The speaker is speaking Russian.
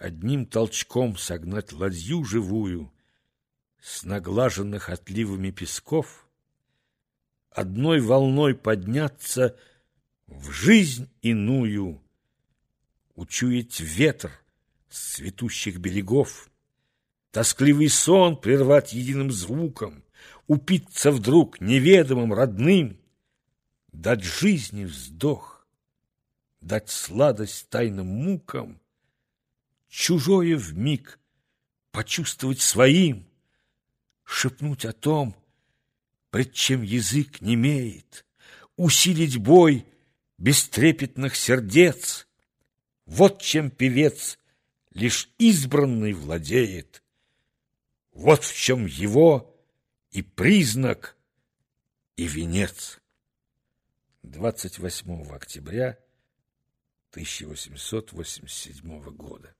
одним толчком согнать ладью живую с наглаженных отливами песков, одной волной подняться в жизнь иную, учуять ветер с цветущих берегов, тоскливый сон прервать единым звуком, упиться вдруг неведомым родным, дать жизни вздох, дать сладость тайным мукам, чужое в миг почувствовать своим, шепнуть о том, пред чем язык не имеет, усилить бой бестрепетных сердец. Вот чем певец лишь избранный владеет. Вот в чем его и признак, и венец. 28 октября 1887 года.